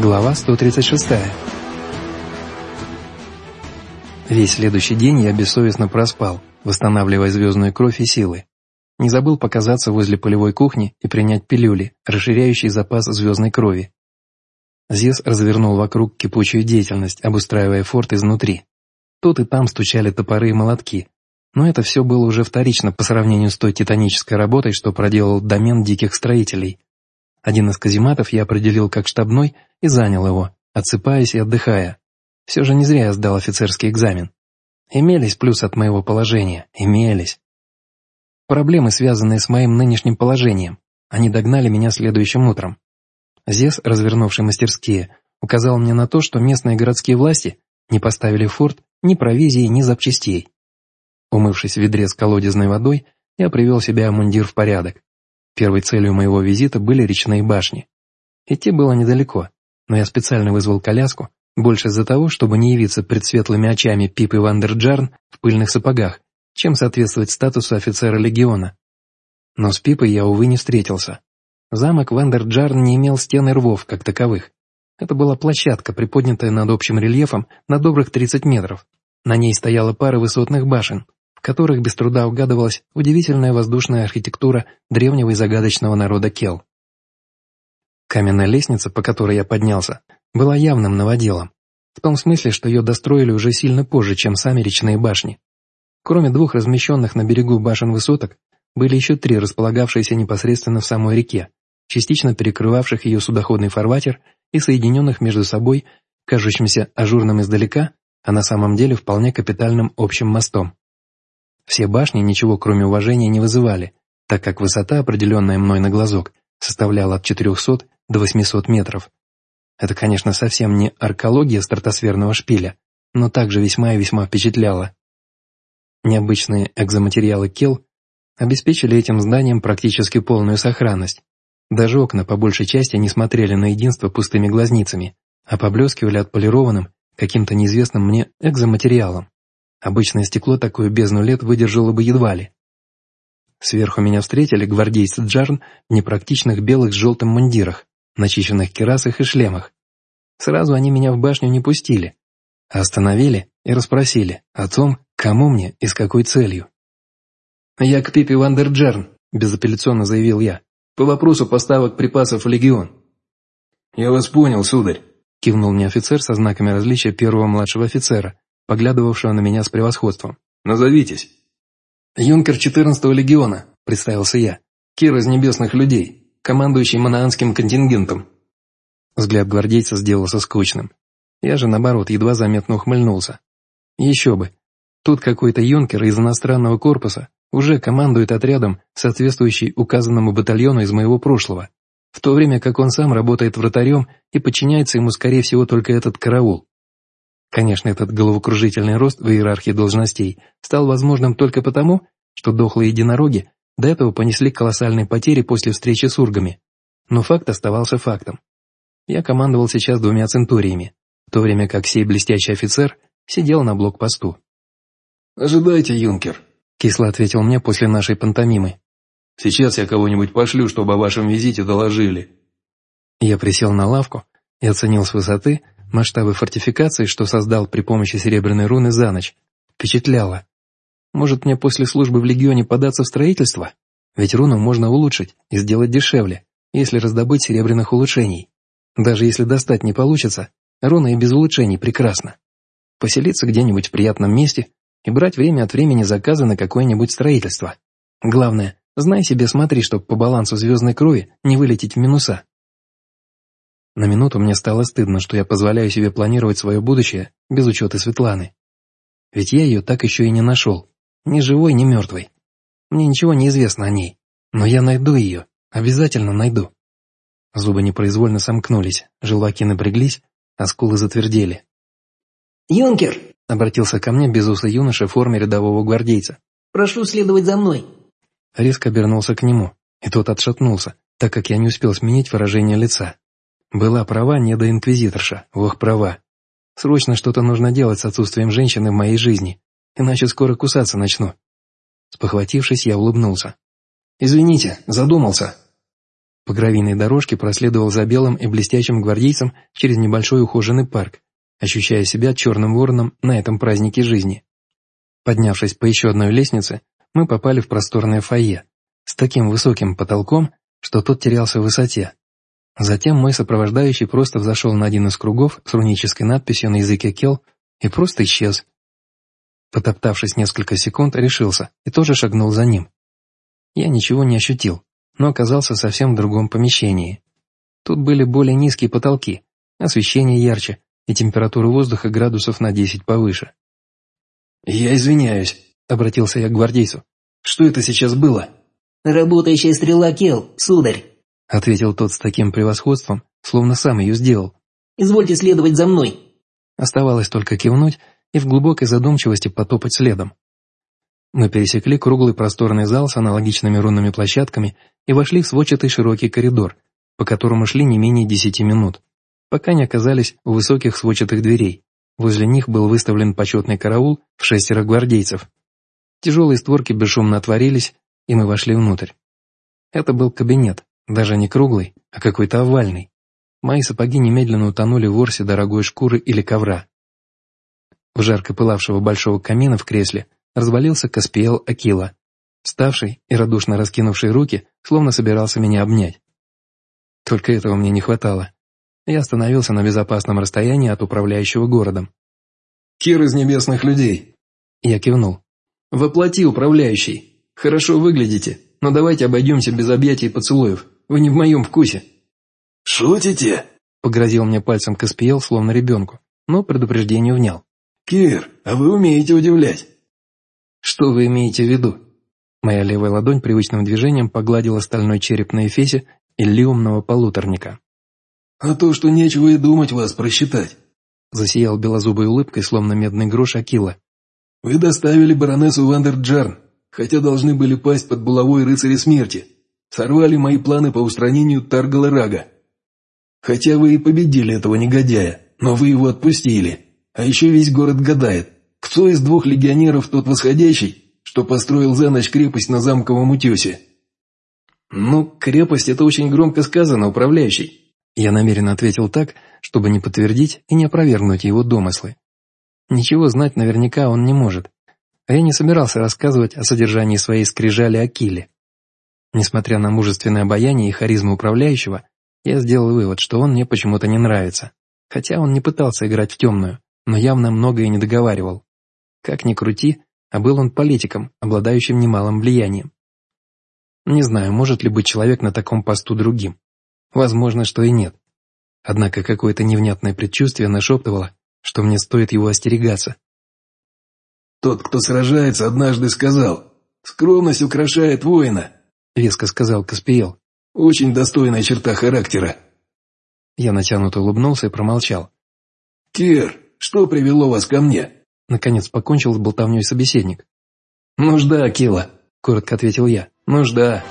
Глава 136. Весь следующий день я бессовестно проспал, восстанавливая звездную кровь и силы. Не забыл показаться возле полевой кухни и принять пилюли, расширяющие запас звездной крови. Зес развернул вокруг кипучую деятельность, обустраивая форт изнутри. Тут и там стучали топоры и молотки, но это все было уже вторично по сравнению с той титанической работой, что проделал домен диких строителей. Один из казематов я определил как штабной и занял его, отсыпаясь и отдыхая. Все же не зря я сдал офицерский экзамен. Имелись плюсы от моего положения, имелись. Проблемы, связанные с моим нынешним положением, они догнали меня следующим утром. Зес, развернувший мастерские, указал мне на то, что местные городские власти не поставили форт ни провизии, ни запчастей. Умывшись в ведре с колодезной водой, я привел себя и мундир в порядок. Первой целью моего визита были речные башни. Идти было недалеко, но я специально вызвал коляску, больше из-за того, чтобы не явиться пред светлыми очами Пипы Вандерджарн в пыльных сапогах, чем соответствовать статусу офицера легиона. Но с Пипой я, увы, не встретился. Замок Вандерджарн не имел стен и рвов, как таковых. Это была площадка, приподнятая над общим рельефом на добрых 30 метров. На ней стояла пара высотных башен, которых без труда угадывалась удивительная воздушная архитектура древнего и загадочного народа Кел. Каменная лестница, по которой я поднялся, была явным новоделом, в том смысле, что ее достроили уже сильно позже, чем сами речные башни. Кроме двух размещенных на берегу башен высоток, были еще три, располагавшиеся непосредственно в самой реке, частично перекрывавших ее судоходный фарватер и соединенных между собой, кажущимся ажурным издалека, а на самом деле вполне капитальным общим мостом. Все башни ничего кроме уважения не вызывали, так как высота, определенная мной на глазок, составляла от 400 до 800 метров. Это, конечно, совсем не аркология стратосферного шпиля, но также весьма и весьма впечатляло. Необычные экзоматериалы Кел обеспечили этим зданиям практически полную сохранность. Даже окна по большей части не смотрели на единство пустыми глазницами, а поблескивали отполированным, каким-то неизвестным мне экзоматериалом. Обычное стекло такую бездну лет выдержало бы едва ли. Сверху меня встретили гвардейцы Джарн в непрактичных белых с желтым мундирах, начищенных керасах и шлемах. Сразу они меня в башню не пустили, остановили и расспросили о том, кому мне и с какой целью. «Я к Пипи Вандерджерн», – безапелляционно заявил я, – «по вопросу поставок припасов в Легион». «Я вас понял, сударь», – кивнул мне офицер со знаками различия первого младшего офицера, поглядывавшего на меня с превосходством. «Назовитесь». «Юнкер 14-го легиона», – представился я. «Кир из небесных людей, командующий манаанским контингентом». Взгляд гвардейца сделался скучным. Я же, наоборот, едва заметно ухмыльнулся. Еще бы. Тут какой-то юнкер из иностранного корпуса уже командует отрядом, соответствующий указанному батальону из моего прошлого, в то время как он сам работает вратарем и подчиняется ему, скорее всего, только этот караул. Конечно, этот головокружительный рост в иерархии должностей стал возможным только потому, что дохлые единороги до этого понесли колоссальные потери после встречи с ургами. Но факт оставался фактом. Я командовал сейчас двумя центуриями, в то время как сей блестящий офицер сидел на блокпосту. «Ожидайте, юнкер», — кисло ответил мне после нашей пантомимы. «Сейчас я кого-нибудь пошлю, чтобы о вашем визите доложили». Я присел на лавку и оценил с высоты масштабы фортификации, что создал при помощи серебряной руны за ночь. Впечатляло. Может мне после службы в Легионе податься в строительство? Ведь руну можно улучшить и сделать дешевле, если раздобыть серебряных улучшений. Даже если достать не получится, руна и без улучшений прекрасна. Поселиться где-нибудь в приятном месте и брать время от времени заказы на какое-нибудь строительство. Главное, знай себе смотри, чтобы по балансу звездной крови не вылететь в минуса. На минуту мне стало стыдно, что я позволяю себе планировать свое будущее без учета Светланы. Ведь я ее так еще и не нашел. Ни живой, ни мертвой. Мне ничего не известно о ней. Но я найду ее. Обязательно найду. Зубы непроизвольно сомкнулись, желваки напряглись, а скулы затвердели. «Юнкер!» — обратился ко мне безусый юноша в форме рядового гвардейца. «Прошу следовать за мной!» Резко обернулся к нему, и тот отшатнулся, так как я не успел сменить выражение лица. Была права недоинквизиторша, ох, права. Срочно что-то нужно делать с отсутствием женщины в моей жизни, иначе скоро кусаться начну. Спохватившись, я улыбнулся. «Извините, задумался». По гравийной дорожке проследовал за белым и блестящим гвардейцем через небольшой ухоженный парк, ощущая себя черным вороном на этом празднике жизни. Поднявшись по еще одной лестнице, мы попали в просторное фойе с таким высоким потолком, что тот терялся в высоте. Затем мой сопровождающий просто взошел на один из кругов с рунической надписью на языке кел и просто исчез. Потоптавшись несколько секунд, решился и тоже шагнул за ним. Я ничего не ощутил, но оказался совсем в другом помещении. Тут были более низкие потолки, освещение ярче и температура воздуха градусов на 10 повыше. «Я извиняюсь», — обратился я к гвардейцу. «Что это сейчас было?» «Работающая стрела Кел, сударь», — ответил тот с таким превосходством, словно сам ее сделал. «Извольте следовать за мной». Оставалось только кивнуть и в глубокой задумчивости потопать следом. Мы пересекли круглый просторный зал с аналогичными рунными площадками и вошли в сводчатый широкий коридор, по которому шли не менее десяти минут, пока не оказались у высоких сводчатых дверей. Возле них был выставлен почетный караул в шестеро гвардейцев. Тяжелые створки бесшумно отворились, и мы вошли внутрь. Это был кабинет, даже не круглый, а какой-то овальный. Мои сапоги немедленно утонули в ворсе дорогой шкуры или ковра. В жарко пылавшего большого камина в кресле развалился Каспиэл Акила, вставший и радушно раскинувший руки, словно собирался меня обнять. Только этого мне не хватало. Я остановился на безопасном расстоянии от управляющего городом. «Кир из небесных людей!» Я кивнул. «Воплоти, управляющий! Хорошо выглядите, но давайте обойдемся без объятий и поцелуев. Вы не в моем вкусе!» «Шутите?» — погрозил мне пальцем Каспиел, словно ребенку, но предупреждению внял. «Кир, а вы умеете удивлять!» «Что вы имеете в виду?» Моя левая ладонь привычным движением погладила стальной череп на эфесе иллиумного полуторника. «А то, что нечего и думать вас просчитать!» Засиял белозубой улыбкой, словно медный грош Акила. «Вы доставили баронессу Вандерджарн, хотя должны были пасть под булавой рыцаря смерти. Сорвали мои планы по устранению Таргала Рага. Хотя вы и победили этого негодяя, но вы его отпустили. А еще весь город гадает, кто из двух легионеров тот восходящий, что построил за ночь крепость на замковом утесе. «Ну, крепость – это очень громко сказано, управляющий». Я намеренно ответил так, чтобы не подтвердить и не опровергнуть его домыслы. Ничего знать наверняка он не может, а я не собирался рассказывать о содержании своей скрижали Акиле. Несмотря на мужественное обаяние и харизму управляющего, я сделал вывод, что он мне почему-то не нравится, хотя он не пытался играть в темную но явно многое не договаривал. Как ни крути, а был он политиком, обладающим немалым влиянием. Не знаю, может ли быть человек на таком посту другим. Возможно, что и нет. Однако какое-то невнятное предчувствие нашептывало, что мне стоит его остерегаться. «Тот, кто сражается, однажды сказал, скромность украшает воина», — веско сказал Каспиел. «Очень достойная черта характера». Я натянуто улыбнулся и промолчал. «Кир, что привело вас ко мне?» Наконец покончил с болтовней собеседник. «Нужда, Акила», — коротко ответил я. «Нужда».